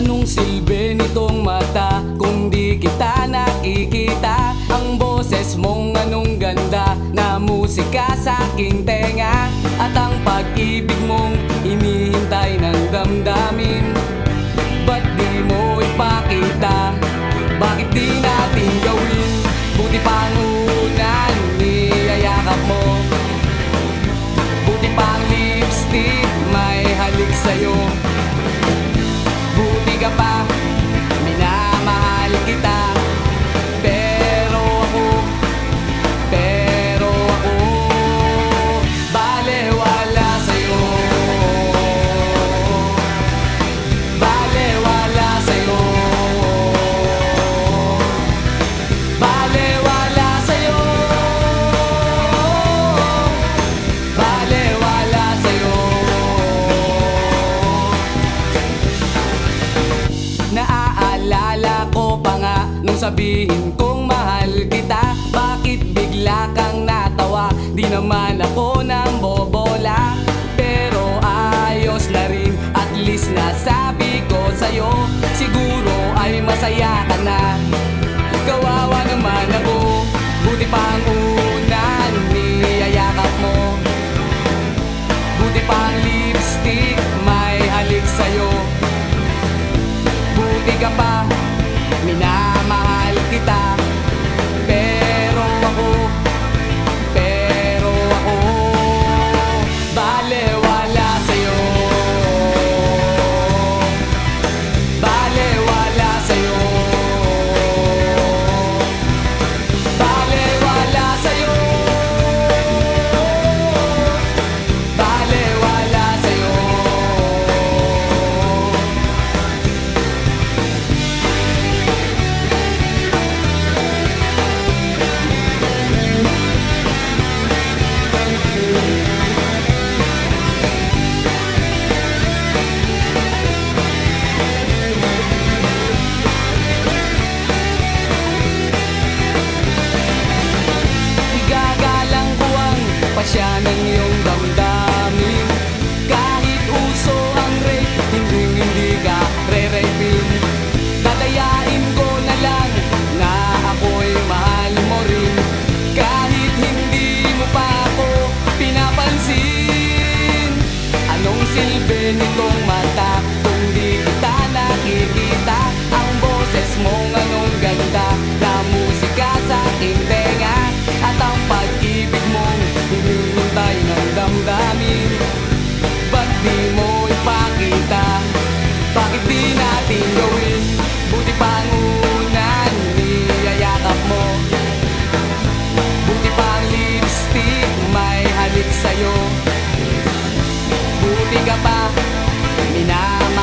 Anong silbi nitong mata kung di kita nakikita? Ang boses mong anong ganda na musika sa aking te got by. sabihin kong mahal kita? Bakit bigla kang natawa? Di naman ako nang bobola Pero ayos na rin At least nasabi ko sa'yo Siguro ay masaya ka na. i'm pansin ka pa Minamahal